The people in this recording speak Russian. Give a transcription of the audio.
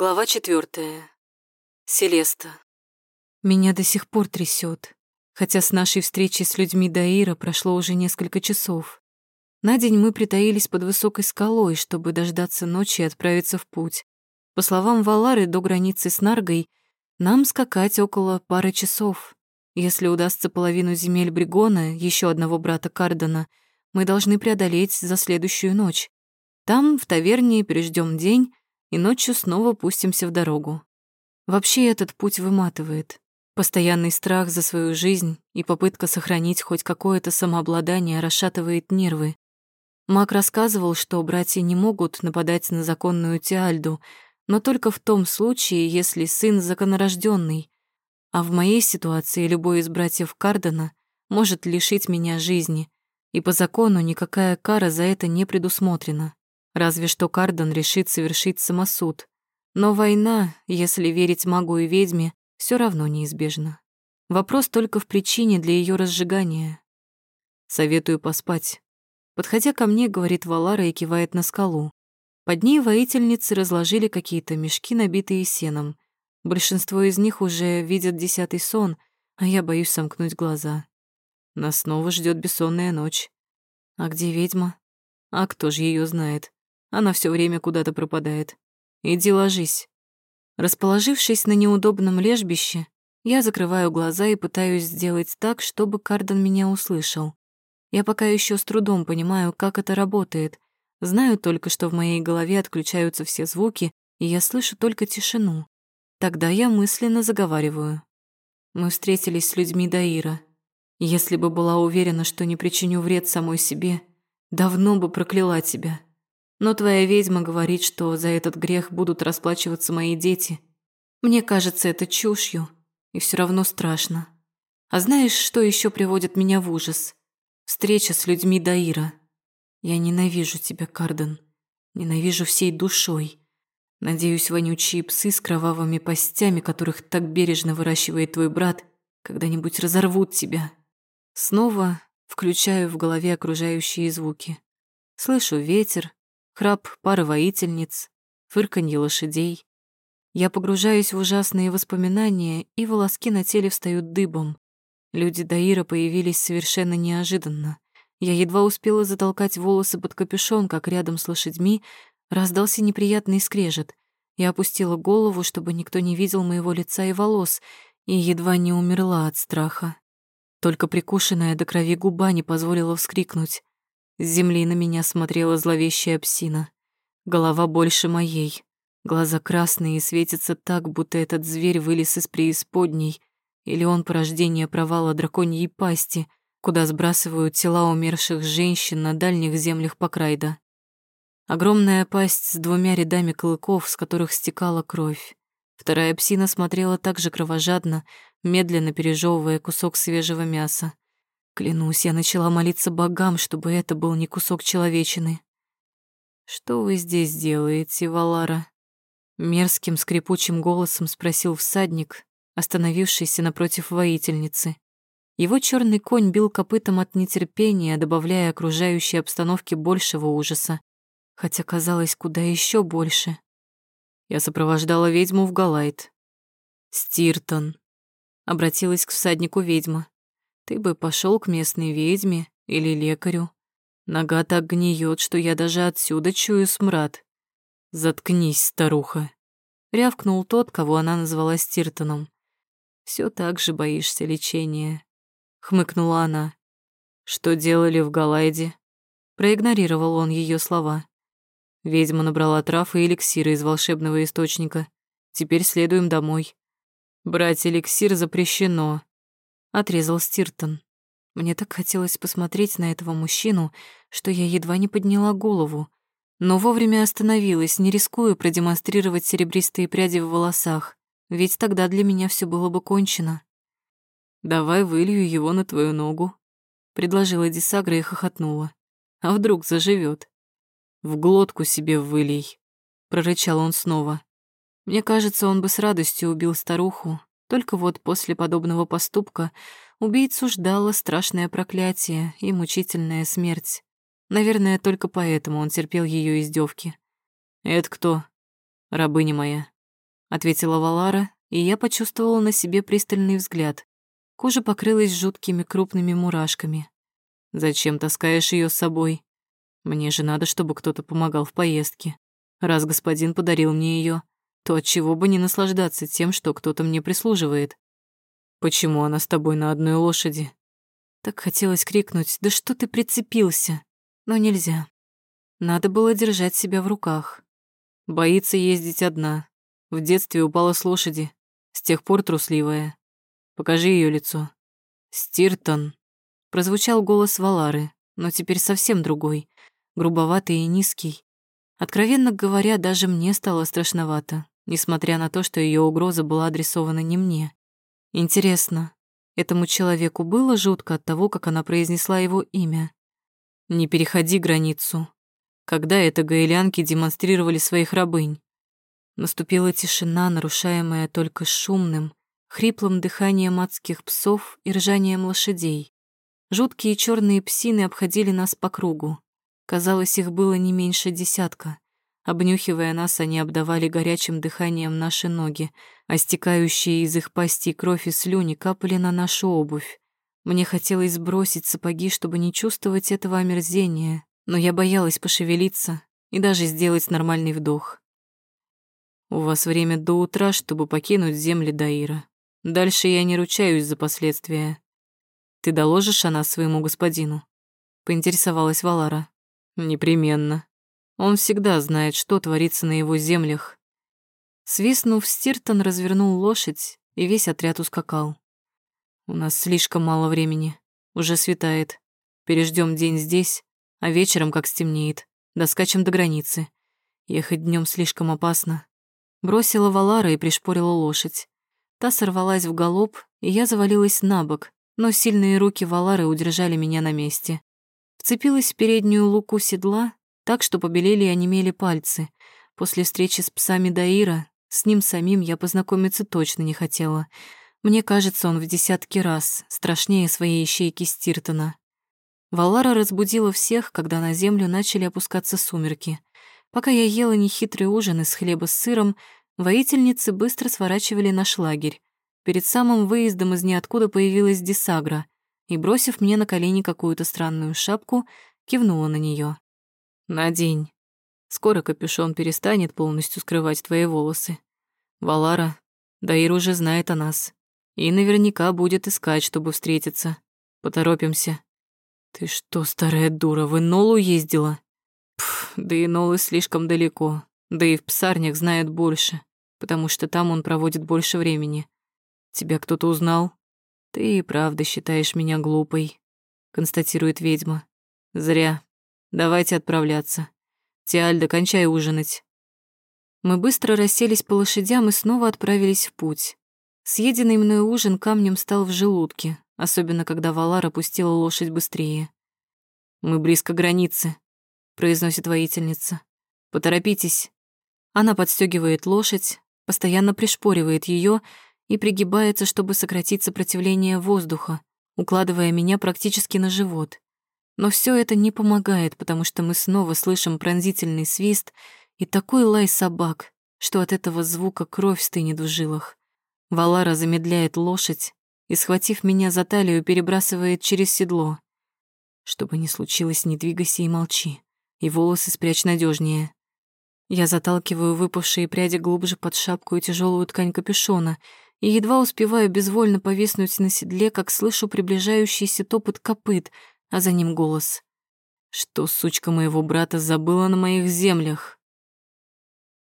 Глава четвертая. Селеста. Меня до сих пор трясет, хотя с нашей встречи с людьми Даира прошло уже несколько часов. На день мы притаились под высокой скалой, чтобы дождаться ночи и отправиться в путь. По словам Валары, до границы с Наргой нам скакать около пары часов. Если удастся половину земель Бригона, еще одного брата Кардена, мы должны преодолеть за следующую ночь. Там, в таверне, переждем день, и ночью снова пустимся в дорогу. Вообще этот путь выматывает. Постоянный страх за свою жизнь и попытка сохранить хоть какое-то самообладание расшатывает нервы. Мак рассказывал, что братья не могут нападать на законную Тиальду, но только в том случае, если сын законорожденный. А в моей ситуации любой из братьев Кардена может лишить меня жизни, и по закону никакая кара за это не предусмотрена. Разве что Кардон решит совершить самосуд. Но война, если верить магу и ведьме, все равно неизбежна. Вопрос только в причине для ее разжигания. Советую поспать. Подходя ко мне, говорит Валара и кивает на скалу. Под ней воительницы разложили какие-то мешки, набитые сеном. Большинство из них уже видят десятый сон, а я боюсь сомкнуть глаза. Нас снова ждет бессонная ночь. А где ведьма? А кто же ее знает? Она все время куда-то пропадает. Иди ложись. Расположившись на неудобном лежбище, я закрываю глаза и пытаюсь сделать так, чтобы Кардон меня услышал. Я пока еще с трудом понимаю, как это работает. Знаю только, что в моей голове отключаются все звуки, и я слышу только тишину. Тогда я мысленно заговариваю. Мы встретились с людьми Даира. Если бы была уверена, что не причиню вред самой себе, давно бы прокляла тебя. Но твоя ведьма говорит, что за этот грех будут расплачиваться мои дети. Мне кажется это чушью, и все равно страшно. А знаешь, что еще приводит меня в ужас? Встреча с людьми Даира. Я ненавижу тебя, Карден. Ненавижу всей душой. Надеюсь, вонючие псы с кровавыми постями, которых так бережно выращивает твой брат, когда-нибудь разорвут тебя. Снова включаю в голове окружающие звуки. Слышу ветер, храп пары воительниц, фырканье лошадей. Я погружаюсь в ужасные воспоминания, и волоски на теле встают дыбом. Люди Даира появились совершенно неожиданно. Я едва успела затолкать волосы под капюшон, как рядом с лошадьми раздался неприятный скрежет. Я опустила голову, чтобы никто не видел моего лица и волос, и едва не умерла от страха. Только прикушенная до крови губа не позволила вскрикнуть. С земли на меня смотрела зловещая псина. Голова больше моей. Глаза красные и светятся так, будто этот зверь вылез из преисподней, или он порождение провала драконьей пасти, куда сбрасывают тела умерших женщин на дальних землях Покрайда. Огромная пасть с двумя рядами клыков, с которых стекала кровь. Вторая псина смотрела так же кровожадно, медленно пережевывая кусок свежего мяса. Клянусь, я начала молиться богам, чтобы это был не кусок человечины. «Что вы здесь делаете, Валара?» Мерзким скрипучим голосом спросил всадник, остановившийся напротив воительницы. Его черный конь бил копытом от нетерпения, добавляя окружающей обстановке большего ужаса, хотя казалось куда еще больше. Я сопровождала ведьму в Галайт. «Стиртон», — обратилась к всаднику ведьма. Ты бы пошел к местной ведьме или лекарю. Нога так гниет, что я даже отсюда чую смрад. Заткнись, старуха. Рявкнул тот, кого она назвала Стиртоном. Все так же боишься лечения. Хмыкнула она. Что делали в Галайде? Проигнорировал он ее слова. Ведьма набрала трав и эликсира из волшебного источника. Теперь следуем домой. Брать эликсир запрещено, отрезал Стиртон. Мне так хотелось посмотреть на этого мужчину, что я едва не подняла голову, но вовремя остановилась, не рискуя продемонстрировать серебристые пряди в волосах, ведь тогда для меня все было бы кончено. «Давай вылью его на твою ногу», — предложила Дисагра и хохотнула. «А вдруг заживет? «В глотку себе вылей», — прорычал он снова. Мне кажется, он бы с радостью убил старуху, только вот после подобного поступка убийцу ждало страшное проклятие и мучительная смерть. Наверное, только поэтому он терпел ее издевки. «Это кто?» «Рабыня моя. ответила Валара, и я почувствовала на себе пристальный взгляд. Кожа покрылась жуткими крупными мурашками. Зачем таскаешь ее с собой? Мне же надо, чтобы кто-то помогал в поездке. Раз господин подарил мне ее, то отчего бы не наслаждаться тем, что кто-то мне прислуживает? Почему она с тобой на одной лошади? Так хотелось крикнуть, да что ты прицепился? Но нельзя. Надо было держать себя в руках. Боится ездить одна. В детстве упала с лошади. С тех пор трусливая. Покажи ее лицо. Стиртон. Прозвучал голос Валары, но теперь совсем другой. Грубоватый и низкий. Откровенно говоря, даже мне стало страшновато, несмотря на то, что ее угроза была адресована не мне. Интересно, этому человеку было жутко от того, как она произнесла его имя? Не переходи границу. Когда это гаэлянки демонстрировали своих рабынь? Наступила тишина, нарушаемая только шумным, хриплым дыханием адских псов и ржанием лошадей. Жуткие черные псины обходили нас по кругу. Казалось, их было не меньше десятка. Обнюхивая нас, они обдавали горячим дыханием наши ноги, а стекающие из их пастей кровь и слюни капали на нашу обувь. Мне хотелось сбросить сапоги, чтобы не чувствовать этого омерзения, но я боялась пошевелиться и даже сделать нормальный вдох. У вас время до утра, чтобы покинуть земли Даира. Дальше я не ручаюсь за последствия. Ты доложишь о нас своему господину?» Поинтересовалась Валара. «Непременно. Он всегда знает, что творится на его землях». Свистнув, Стиртон развернул лошадь, и весь отряд ускакал. «У нас слишком мало времени. Уже светает. Переждем день здесь, а вечером, как стемнеет, доскачем до границы. Ехать днем слишком опасно. Бросила Валара и пришпорила лошадь. Та сорвалась в галоп, и я завалилась на бок, но сильные руки Валары удержали меня на месте. Вцепилась в переднюю луку седла, так что побелели и онемели пальцы. После встречи с псами Даира, с ним самим я познакомиться точно не хотела. Мне кажется, он в десятки раз страшнее своей ищейки Стиртона. Валара разбудила всех, когда на землю начали опускаться сумерки. Пока я ела нехитрый ужин из хлеба с сыром, воительницы быстро сворачивали наш лагерь. Перед самым выездом из ниоткуда появилась Десагра и, бросив мне на колени какую-то странную шапку, кивнула на нее. «Надень. Скоро капюшон перестанет полностью скрывать твои волосы. Валара, Даир уже знает о нас и наверняка будет искать, чтобы встретиться. Поторопимся». «Ты что, старая дура, в Инолу ездила?» Пф, да и Нолы слишком далеко, да и в псарнях знают больше, потому что там он проводит больше времени. Тебя кто-то узнал? Ты и правда считаешь меня глупой, констатирует ведьма. Зря. Давайте отправляться. Тиальда, кончай ужинать. Мы быстро расселись по лошадям и снова отправились в путь. Съеденный мной ужин камнем стал в желудке, особенно когда Валар опустила лошадь быстрее. Мы близко границы, произносит воительница. Поторопитесь. Она подстегивает лошадь, постоянно пришпоривает ее и пригибается, чтобы сократить сопротивление воздуха, укладывая меня практически на живот. Но все это не помогает, потому что мы снова слышим пронзительный свист и такой лай собак, что от этого звука кровь стынет в жилах. Валара замедляет лошадь и, схватив меня за талию, перебрасывает через седло. Что бы ни случилось, не двигайся и молчи и волосы спрячь надежнее. Я заталкиваю выпавшие пряди глубже под шапку и тяжелую ткань капюшона и едва успеваю безвольно повиснуть на седле, как слышу приближающийся топот копыт, а за ним голос. Что сучка моего брата забыла на моих землях?